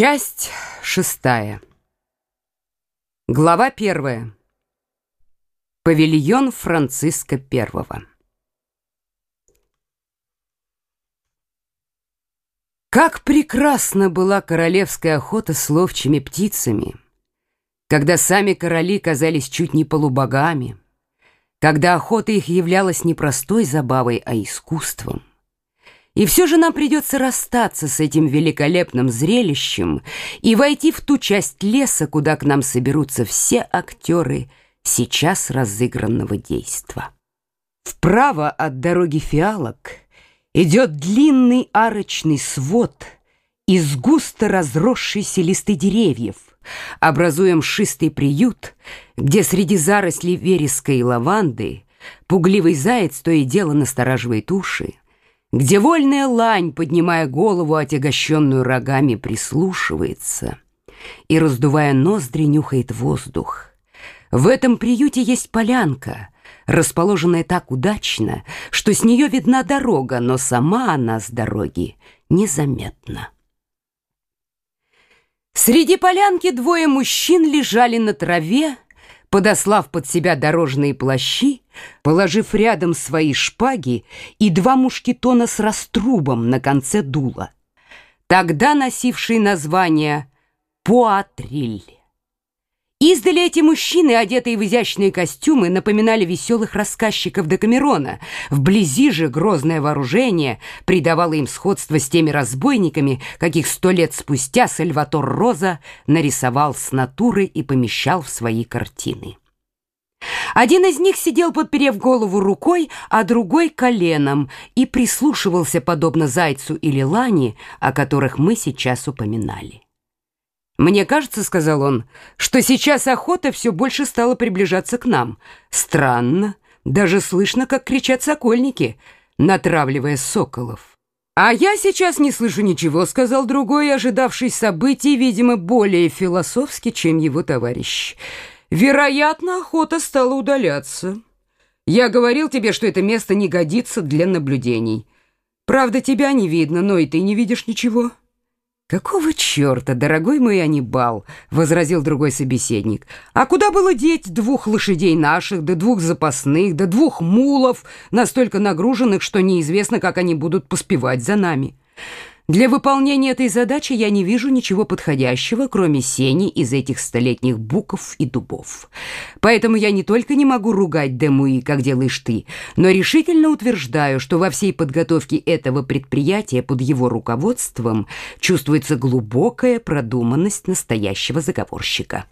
Часть шестая. Глава первая. Павильон Франциска Первого. Как прекрасна была королевская охота с ловчими птицами, когда сами короли казались чуть не полубогами, когда охота их являлась не простой забавой, а искусством. И все же нам придется расстаться с этим великолепным зрелищем и войти в ту часть леса, куда к нам соберутся все актеры сейчас разыгранного действа. Вправо от дороги фиалок идет длинный арочный свод из густо разросшейся листы деревьев, образуя мшистый приют, где среди зарослей вереска и лаванды пугливый заяц то и дело настораживает уши, где вольная лань, поднимая голову, отягощенную рогами, прислушивается и, раздувая ноздри, нюхает воздух. В этом приюте есть полянка, расположенная так удачно, что с нее видна дорога, но сама она с дороги незаметна. Среди полянки двое мужчин лежали на траве, подослав под себя дорожные плащи, положив рядом свои шпаги и два мушкетона с раструбом на конце дула, тогда носившие название «Пуатриль». Издали эти мужчины, одетые в изящные костюмы, напоминали веселых рассказчиков Декамерона. Вблизи же грозное вооружение придавало им сходство с теми разбойниками, каких сто лет спустя Сальватор Роза нарисовал с натуры и помещал в свои картины. Один из них сидел, подперев голову рукой, а другой — коленом, и прислушивался, подобно зайцу или лани, о которых мы сейчас упоминали. «Мне кажется, — сказал он, — что сейчас охота все больше стала приближаться к нам. Странно, даже слышно, как кричат сокольники, натравливая соколов». «А я сейчас не слышу ничего», — сказал другой, ожидавший событий, видимо, более философски, чем его товарищ. «Вероятно, охота стала удаляться. Я говорил тебе, что это место не годится для наблюдений. Правда, тебя не видно, но и ты не видишь ничего». «Какого черта, дорогой мой Анибал?» — возразил другой собеседник. «А куда было деть двух лошадей наших, да двух запасных, да двух мулов, настолько нагруженных, что неизвестно, как они будут поспевать за нами?» Для выполнения этой задачи я не вижу ничего подходящего, кроме сени из этих столетних буков и дубов. Поэтому я не только не могу ругать Демуи, как делаешь ты, но решительно утверждаю, что во всей подготовке этого предприятия под его руководством чувствуется глубокая продуманность настоящего заговорщика.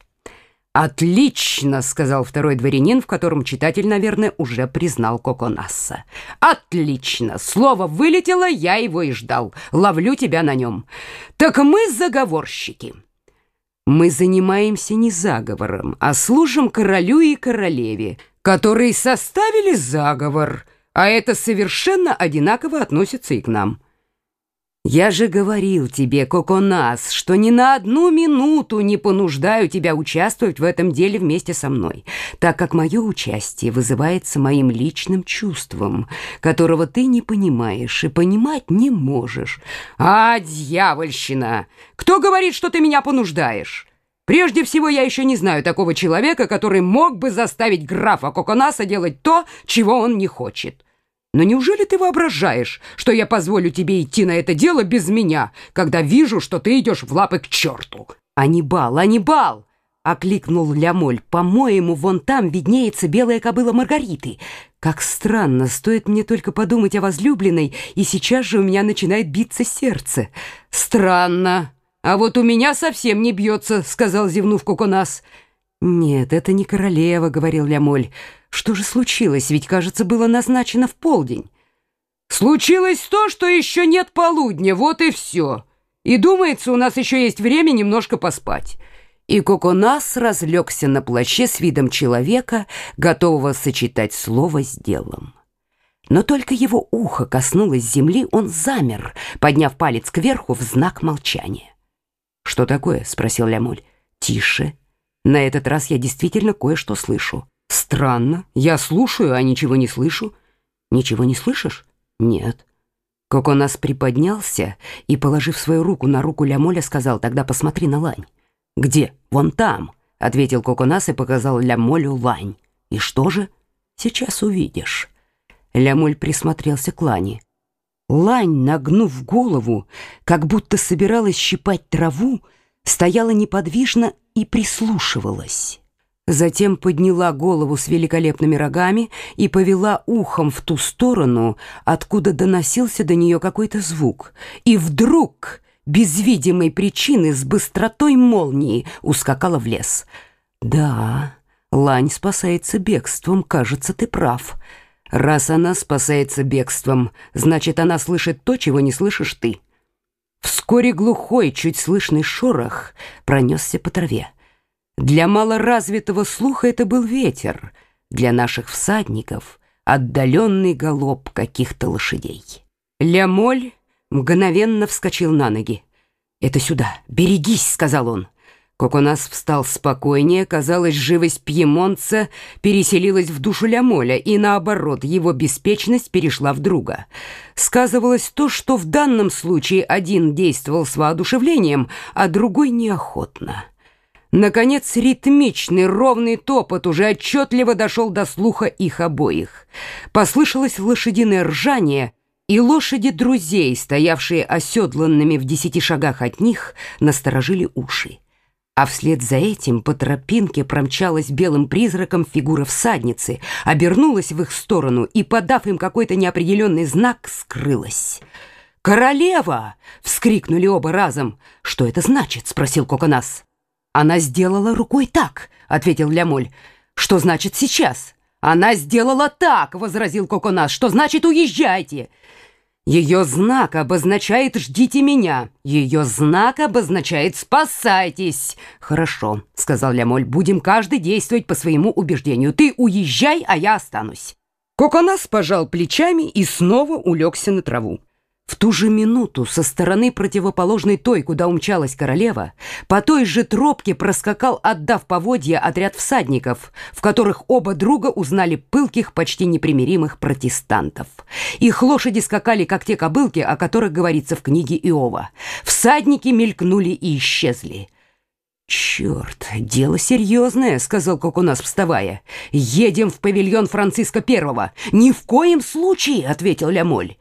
«Отлично!» — сказал второй дворянин, в котором читатель, наверное, уже признал Коконасса. «Отлично! Слово вылетело, я его и ждал. Ловлю тебя на нем. Так мы заговорщики!» «Мы занимаемся не заговором, а служим королю и королеве, которые составили заговор, а это совершенно одинаково относится и к нам». Я же говорил тебе, Коконас, что ни на одну минуту не понуждаю тебя участвовать в этом деле вместе со мной, так как мое участие вызывается моим личным чувством, которого ты не понимаешь и понимать не можешь. А, дьявольщина! Кто говорит, что ты меня понуждаешь? Прежде всего, я еще не знаю такого человека, который мог бы заставить графа Коконаса делать то, чего он не хочет. Но неужели ты воображаешь, что я позволю тебе идти на это дело без меня, когда вижу, что ты идешь в лапы к черту? Анибал, Анибал! Окликнул Лямоль. По-моему, вон там виднеется белая кобыла Маргариты. Как странно, стоит мне только подумать о возлюбленной, и сейчас же у меня начинает биться сердце. Странно. А вот у меня совсем не бьется, сказал зевнув Коконас. «Нет, это не королева», — говорил Лямоль. «Что же случилось? Ведь, кажется, было назначено в полдень». «Случилось то, что еще нет полудня, вот и все. И думается, у нас еще есть время немножко поспать». И Коконас разлегся на плаще с видом человека, готового сочетать слово с делом. Но только его ухо коснулось земли, он замер, подняв палец кверху в знак молчания. «Что такое?» — спросил Лямоль. «Тише», на этот раз я действительно кое-что слышу. Странно. Я слушаю, а ничего не слышу. Ничего не слышишь? Нет. Коконас приподнялся и, положив свою руку на руку Лямоля, сказал, «Тогда посмотри на лань». «Где? Вон там», — ответил Коконас и показал Лямолю лань. «И что же? Сейчас увидишь». Лямоль присмотрелся к лани. Лань, нагнув голову, как будто собиралась щипать траву, стояла неподвижно и прислушивалась. Затем подняла голову с великолепными рогами и повела ухом в ту сторону, откуда доносился до нее какой-то звук. И вдруг, без видимой причины, с быстротой молнии ускакала в лес. «Да, лань спасается бегством, кажется, ты прав. Раз она спасается бегством, значит, она слышит то, чего не слышишь ты». Вскоре глухой, чуть слышный шорох пронесся по траве. Для малоразвитого слуха это был ветер, для наших всадников — отдаленный галоп каких-то лошадей. Лямоль мгновенно вскочил на ноги. «Это сюда, берегись!» — сказал он. Коконас встал спокойнее, казалось, живость пьемонца переселилась в душу Лямоля, и наоборот, его беспечность перешла в друга. Сказывалось то, что в данном случае один действовал с воодушевлением, а другой неохотно. Наконец, ритмичный, ровный топот уже отчетливо дошел до слуха их обоих. Послышалось лошадиное ржание, и лошади друзей, стоявшие оседланными в десяти шагах от них, насторожили уши. А вслед за этим по тропинке промчалась белым призраком фигура всадницы, обернулась в их сторону и, подав им какой-то неопределенный знак, скрылась. «Королева!» — вскрикнули оба разом. «Что это значит?» — спросил Коконас. «Она сделала рукой так», — ответил Лямоль. «Что значит сейчас?» «Она сделала так», — возразил Коконас. «Что значит уезжайте?» «Ее знак обозначает «ждите меня». Ее знак обозначает «спасайтесь». «Хорошо», — сказал Лямоль. «Будем каждый действовать по своему убеждению. Ты уезжай, а я останусь». Коконас пожал плечами и снова улегся на траву. В ту же минуту со стороны противоположной той, куда умчалась королева, по той же тропке проскакал, отдав поводья, отряд всадников, в которых оба друга узнали пылких, почти непримиримых протестантов. Их лошади скакали, как те кобылки, о которых говорится в книге Иова. Всадники мелькнули и исчезли. «Черт, дело серьезное», — сказал Кокунас, вставая. «Едем в павильон Франциска Первого». «Ни в коем случае», — ответил Лямоль.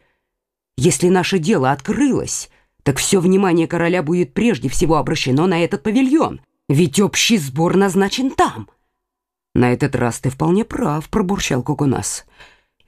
Если наше дело открылось, так все внимание короля будет прежде всего обращено на этот павильон, ведь общий сбор назначен там. На этот раз ты вполне прав, пробурчал Кокунас.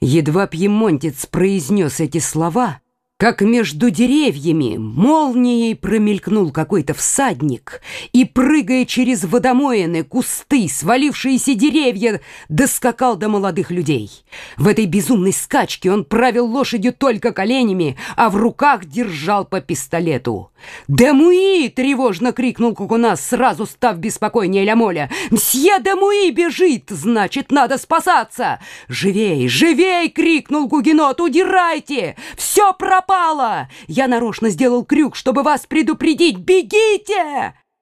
Едва пьемонтец произнес эти слова, как между деревьями молнией промелькнул какой-то всадник и, прыгая через водомоины, кусты, свалившиеся деревья, доскакал до молодых людей. В этой безумной скачке он правил лошадью только коленями, а в руках держал по пистолету. «Демуи!» — тревожно крикнул Кукунас, сразу став беспокойнее Лямоля. «Мсье Демуи бежит! Значит, надо спасаться!» «Живей! Живей!» — крикнул Гугенот. «Удирайте! Все пропало! Я нарочно сделал крюк, чтобы вас предупредить! Бегите!»